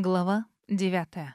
Глава девятая.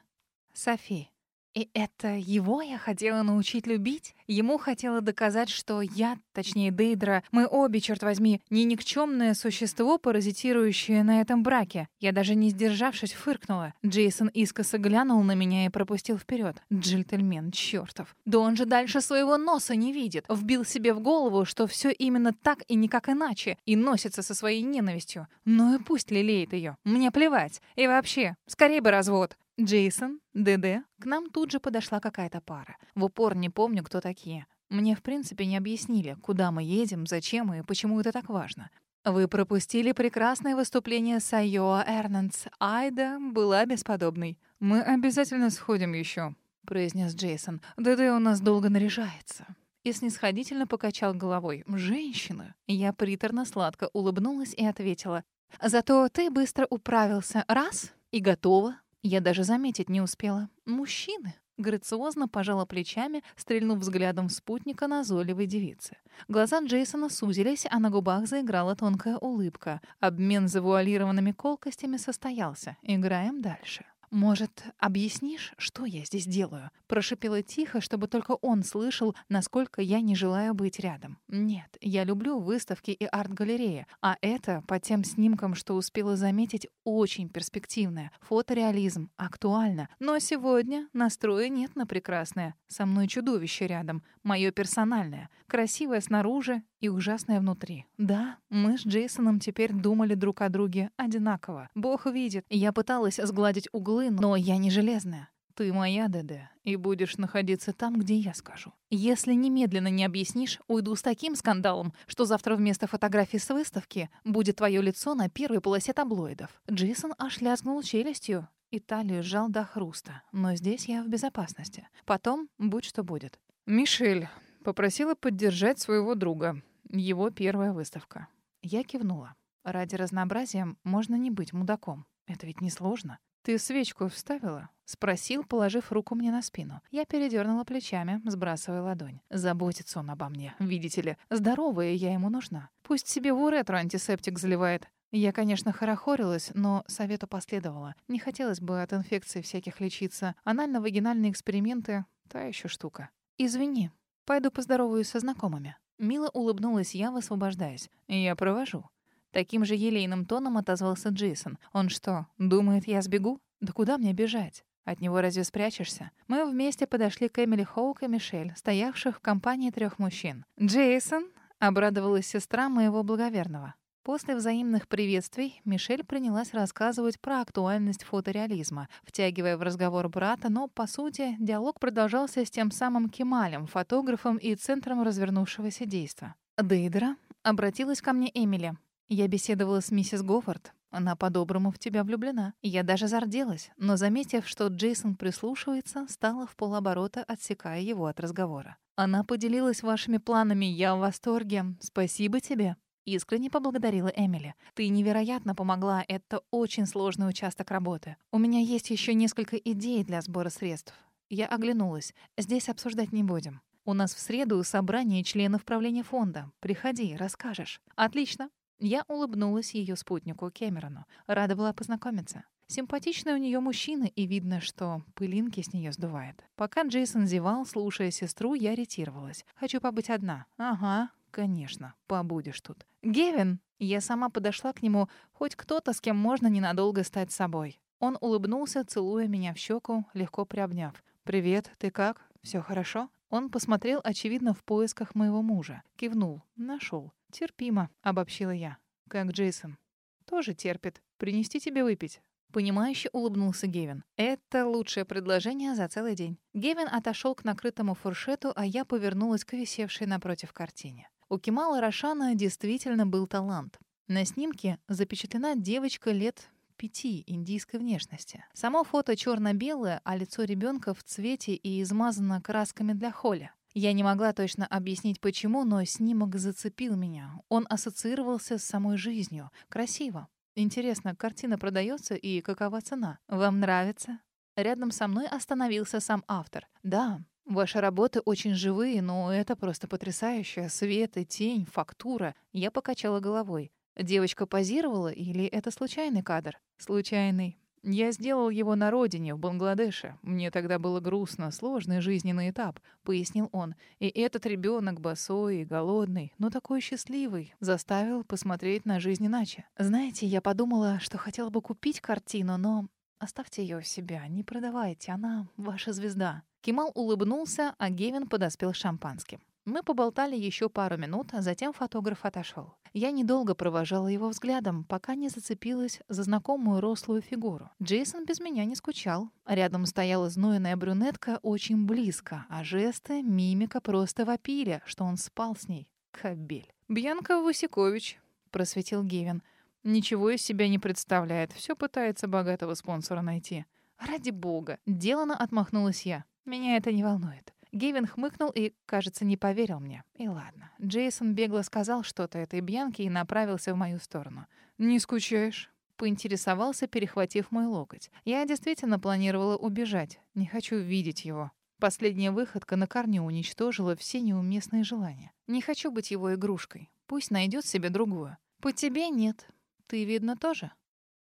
Софи. И это его я хотела научить любить? Ему хотела доказать, что я, точнее Дейдра, мы обе, черт возьми, не никчемное существо, паразитирующее на этом браке. Я даже не сдержавшись, фыркнула. Джейсон искоса глянул на меня и пропустил вперед. Джентльмен чертов. Да он же дальше своего носа не видит. Вбил себе в голову, что все именно так и никак иначе, и носится со своей ненавистью. Ну и пусть лелеет ее. Мне плевать. И вообще, скорее бы развод. Джейсон, ДД, к нам тут же подошла какая-то пара. В упор не помню, кто такие. Мне, в принципе, не объяснили, куда мы едем, зачем и почему это так важно. Вы пропустили прекрасное выступление Сайоа Эрнанс. Айда была бесподобной. Мы обязательно сходим еще, произнес Джейсон. ДД у нас долго наряжается. И снисходительно покачал головой. «Женщина!» Я приторно-сладко улыбнулась и ответила. «Зато ты быстро управился. Раз — и готова. Я даже заметить не успела. Мужчины. Грациозно пожала плечами, стрельнув взглядом спутника назойливой девицы. Глаза Джейсона сузились, а на губах заиграла тонкая улыбка. Обмен завуалированными колкостями состоялся. Играем дальше. «Может, объяснишь, что я здесь делаю?» Прошипела тихо, чтобы только он слышал, насколько я не желаю быть рядом. «Нет, я люблю выставки и арт-галереи, а это, по тем снимкам, что успела заметить, очень перспективное. Фотореализм, актуально. Но сегодня настроя нет на прекрасное. Со мной чудовище рядом, мое персональное, красивое снаружи и ужасное внутри. Да, мы с Джейсоном теперь думали друг о друге одинаково. Бог видит, я пыталась сгладить углы, но я не железная. Ты моя, ДД, и будешь находиться там, где я скажу. Если немедленно не объяснишь, уйду с таким скандалом, что завтра вместо фотографии с выставки будет твое лицо на первой полосе таблоидов. Джейсон аж лязгнул челюстью и талию сжал до хруста. Но здесь я в безопасности. Потом будь что будет. Мишель попросила поддержать своего друга. Его первая выставка. Я кивнула. Ради разнообразия можно не быть мудаком. Это ведь несложно. «Ты свечку вставила?» — спросил, положив руку мне на спину. Я передернула плечами, сбрасывая ладонь. Заботится он обо мне, видите ли. Здоровая я ему нужна. Пусть себе в уретру антисептик заливает. Я, конечно, хорохорилась, но совету последовала. Не хотелось бы от инфекции всяких лечиться. Анально-вагинальные эксперименты — та еще штука. «Извини, пойду поздороваюсь со знакомыми». Мило улыбнулась я, высвобождаясь. «Я провожу». Таким же елейным тоном отозвался Джейсон. «Он что, думает, я сбегу? Да куда мне бежать? От него разве спрячешься?» Мы вместе подошли к Эмили Хоук и Мишель, стоявших в компании трех мужчин. «Джейсон!» — обрадовалась сестра моего благоверного. После взаимных приветствий Мишель принялась рассказывать про актуальность фотореализма, втягивая в разговор брата, но, по сути, диалог продолжался с тем самым Кемалем, фотографом и центром развернувшегося действа. «Дейдра», — обратилась ко мне Эмили, я беседовала с миссис Гоффорд. Она по-доброму в тебя влюблена. Я даже зарделась, но, заметив, что Джейсон прислушивается, стала в полоборота, отсекая его от разговора. Она поделилась вашими планами, я в восторге. Спасибо тебе. Искренне поблагодарила Эмили. Ты невероятно помогла, это очень сложный участок работы. У меня есть еще несколько идей для сбора средств. Я оглянулась. Здесь обсуждать не будем. У нас в среду собрание членов правления фонда. Приходи, расскажешь. Отлично. Я улыбнулась ее спутнику Кэмерону. Рада была познакомиться. Симпатичный у нее мужчина, и видно, что пылинки с нее сдувает. Пока Джейсон зевал, слушая сестру, я ретировалась. Хочу побыть одна. Ага, конечно, побудешь тут. Гевин! Я сама подошла к нему, хоть кто-то, с кем можно ненадолго стать собой. Он улыбнулся, целуя меня в щеку, легко приобняв. «Привет, ты как? Все хорошо?» Он посмотрел, очевидно, в поисках моего мужа. Кивнул. Нашел. «Терпимо», — обобщила я. «Как Джейсон?» «Тоже терпит. Принести тебе выпить?» Понимающе улыбнулся Гевин. «Это лучшее предложение за целый день». Гевин отошел к накрытому фуршету, а я повернулась к висевшей напротив картине. У Кемала Рашана действительно был талант. На снимке запечатлена девочка лет пяти индийской внешности. Само фото черно-белое, а лицо ребенка в цвете и измазано красками для холя. Я не могла точно объяснить, почему, но снимок зацепил меня. Он ассоциировался с самой жизнью. Красиво. Интересно, картина продается и какова цена? Вам нравится? Рядом со мной остановился сам автор. Да, ваши работы очень живые, но это просто потрясающе. Свет и тень, фактура. Я покачала головой. Девочка позировала или это случайный кадр? Случайный. Я сделал его на родине, в Бангладеше. Мне тогда было грустно, сложный жизненный этап, пояснил он. И этот ребенок босой и голодный, но такой счастливый, заставил посмотреть на жизнь иначе. Знаете, я подумала, что хотела бы купить картину, но оставьте ее у себя, не продавайте, она ваша звезда. Кемал улыбнулся, а Гевин подоспел шампанским. Мы поболтали еще пару минут, а затем фотограф отошел. Я недолго провожала его взглядом, пока не зацепилась за знакомую рослую фигуру. Джейсон без меня не скучал. Рядом стояла знойная брюнетка очень близко, а жесты, мимика просто вопили, что он спал с ней. Кобель. «Бьянка Васикович», — просветил Гевин. «Ничего из себя не представляет. Все пытается богатого спонсора найти». «Ради бога!» — делано отмахнулась я. «Меня это не волнует». Гейвин хмыкнул и, кажется, не поверил мне. И ладно. Джейсон бегло сказал что-то этой Бьянке и направился в мою сторону. «Не скучаешь?» Поинтересовался, перехватив мой локоть. Я действительно планировала убежать. Не хочу видеть его. Последняя выходка на корню уничтожила все неуместные желания. Не хочу быть его игрушкой. Пусть найдет себе другую. По тебе нет. Ты, видно, тоже.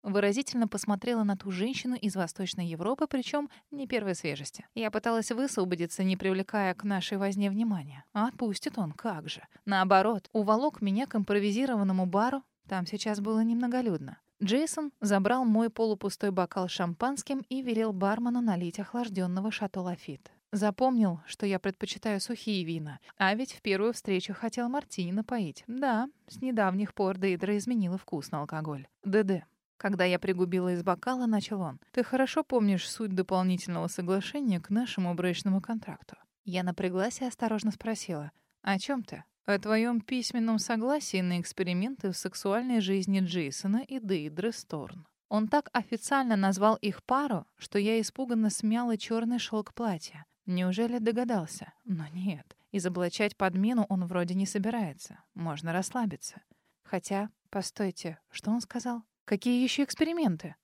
Выразительно посмотрела на ту женщину из Восточной Европы, причем не первой свежести. Я пыталась высвободиться, не привлекая к нашей возне внимания. А отпустит он, как же. Наоборот, уволок меня к импровизированному бару. Там сейчас было немноголюдно. Джейсон забрал мой полупустой бокал шампанским и велел бармену налить охлажденного шато Лафит. Запомнил, что я предпочитаю сухие вина. А ведь в первую встречу хотел мартини напоить. Да, с недавних пор Дейдра изменила вкус на алкоголь. ДД. Когда я пригубила из бокала, начал он. «Ты хорошо помнишь суть дополнительного соглашения к нашему брачному контракту?» Я напряглась и осторожно спросила. «О чем ты?» «О твоем письменном согласии на эксперименты в сексуальной жизни Джейсона и Дейдры Сторн». Он так официально назвал их пару, что я испуганно смяла черный шелк платья. Неужели догадался? Но нет. Изоблачать подмену он вроде не собирается. Можно расслабиться. Хотя, постойте, что он сказал? Какие еще эксперименты?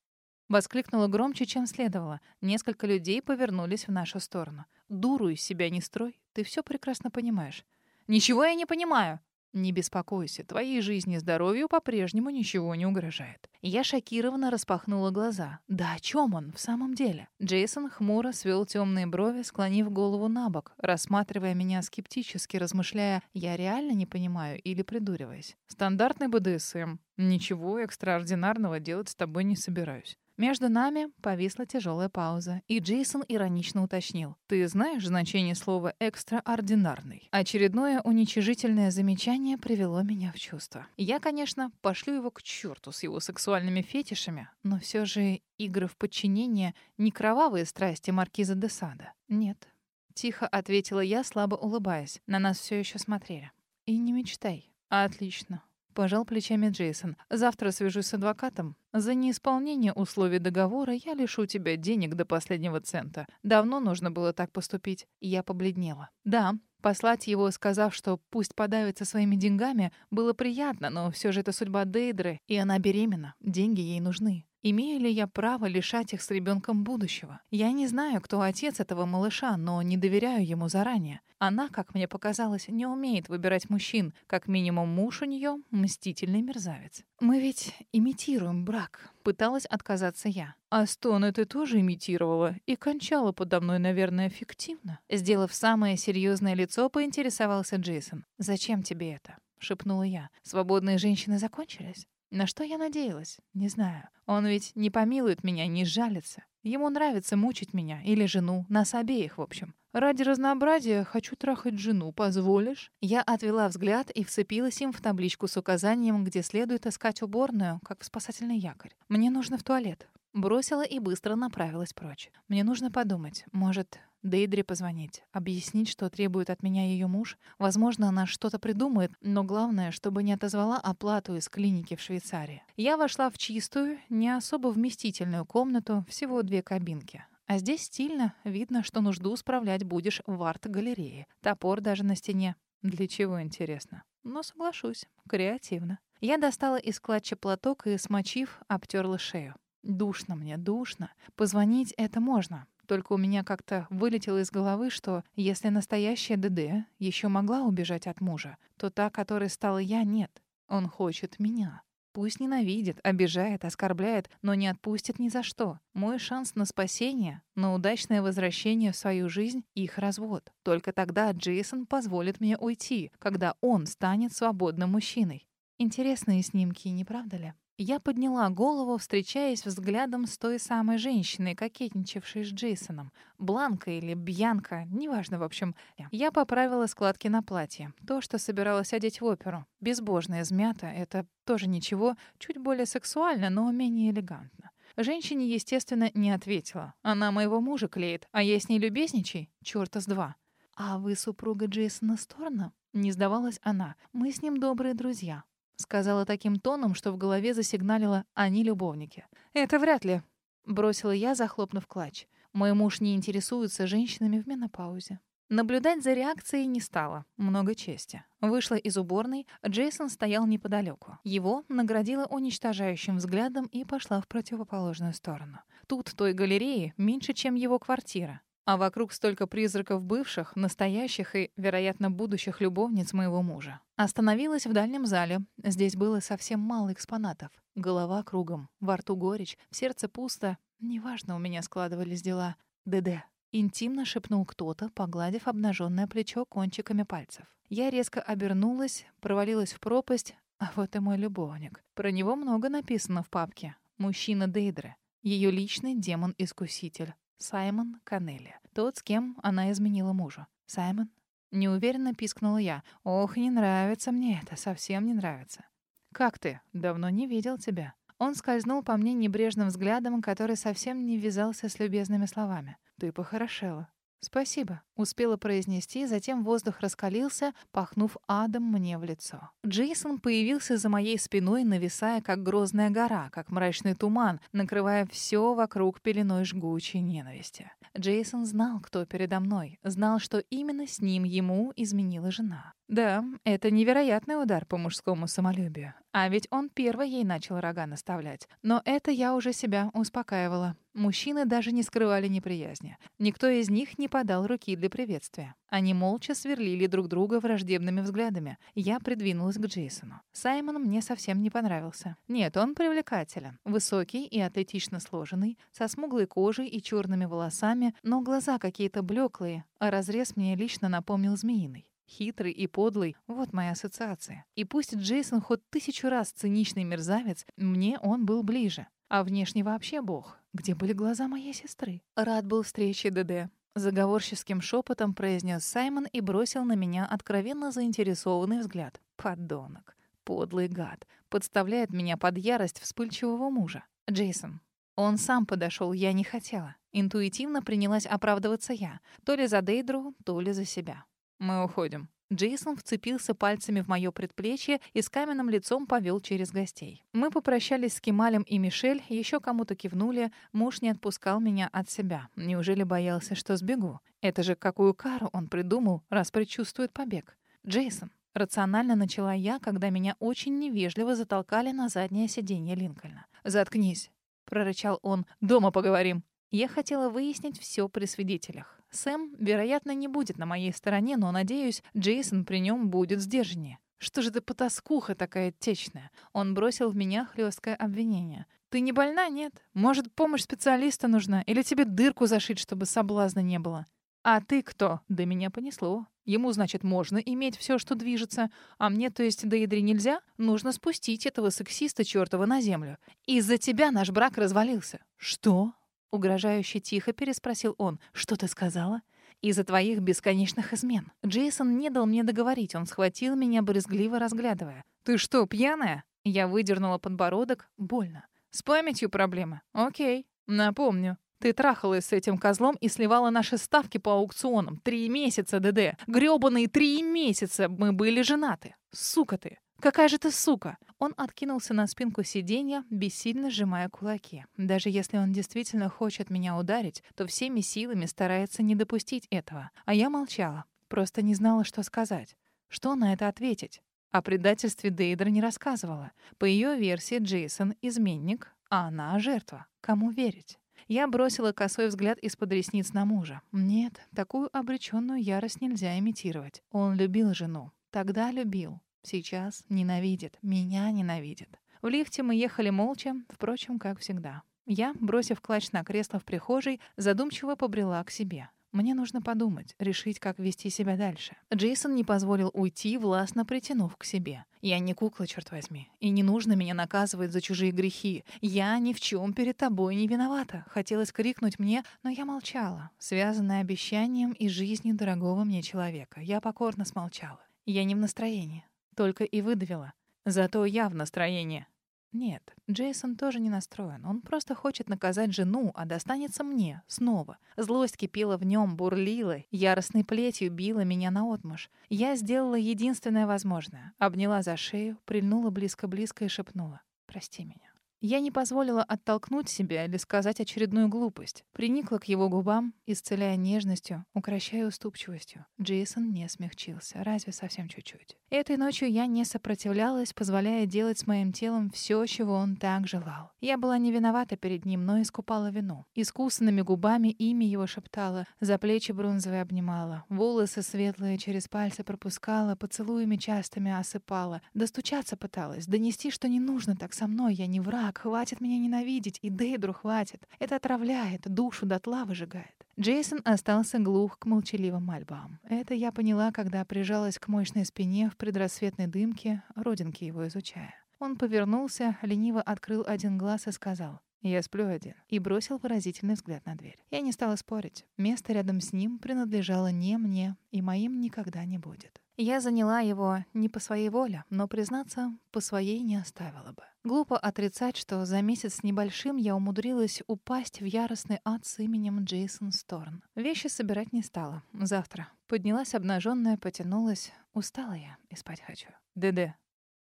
Воскликнула громче, чем следовало. Несколько людей повернулись в нашу сторону. Дуру из себя не строй, ты все прекрасно понимаешь. Ничего я не понимаю. Не беспокойся, твоей жизни и здоровью по-прежнему ничего не угрожает. Я шокированно распахнула глаза. Да о чем он в самом деле? Джейсон хмуро свел темные брови, склонив голову на бок, рассматривая меня скептически, размышляя, я реально не понимаю или придуриваясь. Стандартный БДСМ. Ничего экстраординарного делать с тобой не собираюсь. Между нами повисла тяжелая пауза, и Джейсон иронично уточнил. «Ты знаешь значение слова «экстраординарный»?» Очередное уничижительное замечание привело меня в чувство. Я, конечно, пошлю его к черту с его сексуальными фетишами, но все же игры в подчинение не кровавые страсти маркиза де Сада. Нет. Тихо ответила я, слабо улыбаясь. На нас все еще смотрели. И не мечтай. Отлично. Пожал плечами Джейсон. «Завтра свяжусь с адвокатом. За неисполнение условий договора я лишу тебя денег до последнего цента. Давно нужно было так поступить». Я побледнела. «Да, Послать его, сказав, что пусть подавится своими деньгами, было приятно, но все же это судьба Дейдры, и она беременна, деньги ей нужны. Имею ли я право лишать их с ребенком будущего? Я не знаю, кто отец этого малыша, но не доверяю ему заранее. Она, как мне показалось, не умеет выбирать мужчин. Как минимум муж у нее мстительный мерзавец. Мы ведь имитируем брак. Пыталась отказаться я. А стоны ты тоже имитировала и кончала подо мной, наверное, фиктивно. Сделав самое серьезное лицо, поинтересовался Джейсон. «Зачем тебе это?» — шепнула я. «Свободные женщины закончились?» На что я надеялась? Не знаю. Он ведь не помилует меня, не жалится. Ему нравится мучить меня или жену, нас обеих, в общем. Ради разнообразия хочу трахать жену, позволишь? Я отвела взгляд и вцепилась им в табличку с указанием, где следует искать уборную, как в спасательный якорь. Мне нужно в туалет. Бросила и быстро направилась прочь. Мне нужно подумать. Может, Дейдре позвонить, объяснить, что требует от меня ее муж. Возможно, она что-то придумает, но главное, чтобы не отозвала оплату из клиники в Швейцарии. Я вошла в чистую, не особо вместительную комнату, всего две кабинки. А здесь стильно, видно, что нужду справлять будешь в арт-галерее. Топор даже на стене. Для чего, интересно? Но соглашусь, креативно. Я достала из клатча платок и, смочив, обтерла шею. Душно мне, душно. Позвонить это можно. Только у меня как-то вылетело из головы, что если настоящая ДД еще могла убежать от мужа, то та, которой стала я, нет. Он хочет меня. Пусть ненавидит, обижает, оскорбляет, но не отпустит ни за что. Мой шанс на спасение, на удачное возвращение в свою жизнь — их развод. Только тогда Джейсон позволит мне уйти, когда он станет свободным мужчиной. Интересные снимки, не правда ли? Я подняла голову, встречаясь взглядом с той самой женщиной, кокетничавшей с Джейсоном. Бланка или Бьянка, неважно, в общем. Я поправила складки на платье. То, что собиралась одеть в оперу. Безбожная змята — это тоже ничего, чуть более сексуально, но менее элегантно. Женщине, естественно, не ответила. Она моего мужа клеит, а я с ней любезничай? Чёрта с два. «А вы супруга Джейсона Сторна?» Не сдавалась она. «Мы с ним добрые друзья. Сказала таким тоном, что в голове засигналило «они любовники». «Это вряд ли», — бросила я, захлопнув клатч. «Мой муж не интересуется женщинами в менопаузе». Наблюдать за реакцией не стало. Много чести. Вышла из уборной, Джейсон стоял неподалеку. Его наградила уничтожающим взглядом и пошла в противоположную сторону. Тут той галереи меньше, чем его квартира. А вокруг столько призраков бывших, настоящих и, вероятно, будущих любовниц моего мужа. Остановилась в дальнем зале. Здесь было совсем мало экспонатов. Голова кругом, во рту горечь, в сердце пусто. Неважно, у меня складывались дела. ДД. Интимно шепнул кто-то, погладив обнаженное плечо кончиками пальцев. Я резко обернулась, провалилась в пропасть. А вот и мой любовник. Про него много написано в папке. Мужчина Дейдры. Ее личный демон-искуситель. Саймон Канелли. Тот, с кем она изменила мужу. Саймон? Неуверенно пискнула я. Ох, не нравится мне это, совсем не нравится. Как ты? Давно не видел тебя. Он скользнул по мне небрежным взглядом, который совсем не вязался с любезными словами. Ты похорошела. «Спасибо», — успела произнести, затем воздух раскалился, пахнув адом мне в лицо. Джейсон появился за моей спиной, нависая, как грозная гора, как мрачный туман, накрывая все вокруг пеленой жгучей ненависти. Джейсон знал, кто передо мной, знал, что именно с ним ему изменила жена. Да, это невероятный удар по мужскому самолюбию. А ведь он первый ей начал рога наставлять. Но это я уже себя успокаивала. Мужчины даже не скрывали неприязни. Никто из них не подал руки для приветствия. Они молча сверлили друг друга враждебными взглядами. Я придвинулась к Джейсону. Саймон мне совсем не понравился. Нет, он привлекателен. Высокий и атлетично сложенный, со смуглой кожей и черными волосами, но глаза какие-то блеклые, а разрез мне лично напомнил змеиный. Хитрый и подлый — вот моя ассоциация. И пусть Джейсон хоть тысячу раз циничный мерзавец, мне он был ближе. А внешне вообще бог. Где были глаза моей сестры? Рад был встрече ДД. Заговорческим шепотом произнес Саймон и бросил на меня откровенно заинтересованный взгляд. Подонок. Подлый гад. Подставляет меня под ярость вспыльчивого мужа. Джейсон. Он сам подошел, я не хотела. Интуитивно принялась оправдываться я. То ли за Дейдру, то ли за себя. Мы уходим. Джейсон вцепился пальцами в моё предплечье и с каменным лицом повел через гостей. Мы попрощались с Кемалем и Мишель, еще кому-то кивнули. Муж не отпускал меня от себя. Неужели боялся, что сбегу? Это же какую кару он придумал, раз предчувствует побег? Джейсон. Рационально начала я, когда меня очень невежливо затолкали на заднее сиденье Линкольна. «Заткнись», — прорычал он. «Дома поговорим». Я хотела выяснить все при свидетелях. Сэм, вероятно, не будет на моей стороне, но, надеюсь, Джейсон при нем будет сдержаннее. Что же ты потаскуха такая течная? Он бросил в меня хлесткое обвинение. Ты не больна, нет? Может, помощь специалиста нужна? Или тебе дырку зашить, чтобы соблазна не было? А ты кто? Да меня понесло. Ему, значит, можно иметь все, что движется, а мне, то есть, до ядри нельзя? Нужно спустить этого сексиста чертова на землю. Из-за тебя наш брак развалился. Что? Угрожающе тихо переспросил он. «Что ты сказала?» «Из-за твоих бесконечных измен». Джейсон не дал мне договорить, он схватил меня, брезгливо разглядывая. «Ты что, пьяная?» Я выдернула подбородок. Больно. «С памятью проблемы? Окей. Напомню. Ты трахалась с этим козлом и сливала наши ставки по аукционам. Три месяца, ДД. Грёбаные три месяца мы были женаты. Сука ты. Какая же ты сука!» Он откинулся на спинку сиденья, бессильно сжимая кулаки. Даже если он действительно хочет меня ударить, то всеми силами старается не допустить этого. А я молчала, просто не знала, что сказать. Что на это ответить? О предательстве Дейдра не рассказывала. По ее версии, Джейсон — изменник, а она — жертва. Кому верить? Я бросила косой взгляд из-под ресниц на мужа. Нет, такую обреченную ярость нельзя имитировать. Он любил жену. Тогда любил. Сейчас ненавидит, меня ненавидит. В лифте мы ехали молча, впрочем, как всегда. Я, бросив клатч на кресло в прихожей, задумчиво побрела к себе. Мне нужно подумать, решить, как вести себя дальше. Джейсон не позволил уйти, властно притянув к себе. Я не кукла, черт возьми. И не нужно меня наказывать за чужие грехи. Я ни в чем перед тобой не виновата. Хотелось крикнуть мне, но я молчала, связанная обещанием и жизнью дорогого мне человека. Я покорно смолчала. Я не в настроении. Только и выдавила. Зато я в настроении. Нет, Джейсон тоже не настроен. Он просто хочет наказать жену, а достанется мне снова. Злость кипела в нем, бурлила, яростной плетью била меня наотмашь. Я сделала единственное возможное. Обняла за шею, прильнула близко-близко и шепнула «Прости меня». Я не позволила оттолкнуть себя или сказать очередную глупость. Приникла к его губам, исцеляя нежностью, укращая уступчивостью. Джейсон не смягчился, разве совсем чуть-чуть. Этой ночью я не сопротивлялась, позволяя делать с моим телом все, чего он так желал. Я была не виновата перед ним, но искупала вину. Искусанными губами имя его шептала, за плечи бронзовые обнимала, волосы светлые через пальцы пропускала, поцелуями частыми осыпала. Достучаться пыталась, донести, что не нужно так со мной, я не враг, так, хватит меня ненавидеть, и Дейдру хватит. Это отравляет, душу дотла выжигает. Джейсон остался глух к молчаливым мольбам. Это я поняла, когда прижалась к мощной спине в предрассветной дымке, родинки его изучая. Он повернулся, лениво открыл один глаз и сказал «Я сплю один», и бросил выразительный взгляд на дверь. Я не стала спорить. Место рядом с ним принадлежало не мне, и моим никогда не будет. Я заняла его не по своей воле, но, признаться, по своей не оставила бы. Глупо отрицать, что за месяц с небольшим я умудрилась упасть в яростный ад с именем Джейсон Сторн. Вещи собирать не стала. Завтра. Поднялась обнаженная, потянулась. Устала я и спать хочу. «ДД».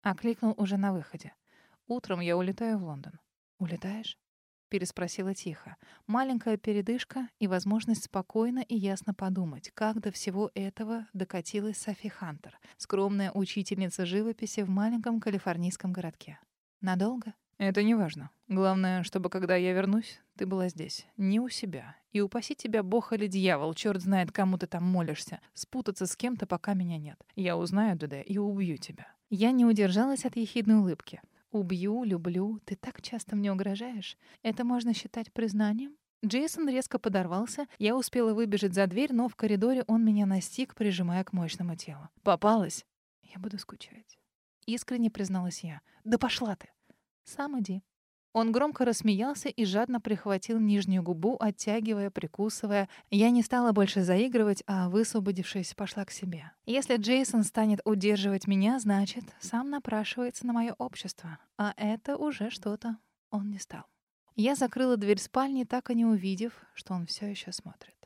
Окликнул уже на выходе. «Утром я улетаю в Лондон». «Улетаешь?» Переспросила тихо. Маленькая передышка и возможность спокойно и ясно подумать, как до всего этого докатилась Софи Хантер, скромная учительница живописи в маленьком калифорнийском городке. Надолго? Это не важно. Главное, чтобы когда я вернусь, ты была здесь, не у себя. И упаси тебя бог или дьявол, черт знает, кому ты там молишься, спутаться с кем-то, пока меня нет. Я узнаю, Дуде, и убью тебя. Я не удержалась от ехидной улыбки. Убью, люблю, ты так часто мне угрожаешь. Это можно считать признанием? Джейсон резко подорвался. Я успела выбежать за дверь, но в коридоре он меня настиг, прижимая к мощному телу. Попалась. Я буду скучать. Искренне призналась я. Да пошла ты. Сам иди. Он громко рассмеялся и жадно прихватил нижнюю губу, оттягивая, прикусывая. Я не стала больше заигрывать, а, высвободившись, пошла к себе. Если Джейсон станет удерживать меня, значит, сам напрашивается на мое общество. А это уже что-то. Он не стал. Я закрыла дверь спальни, так и не увидев, что он все еще смотрит.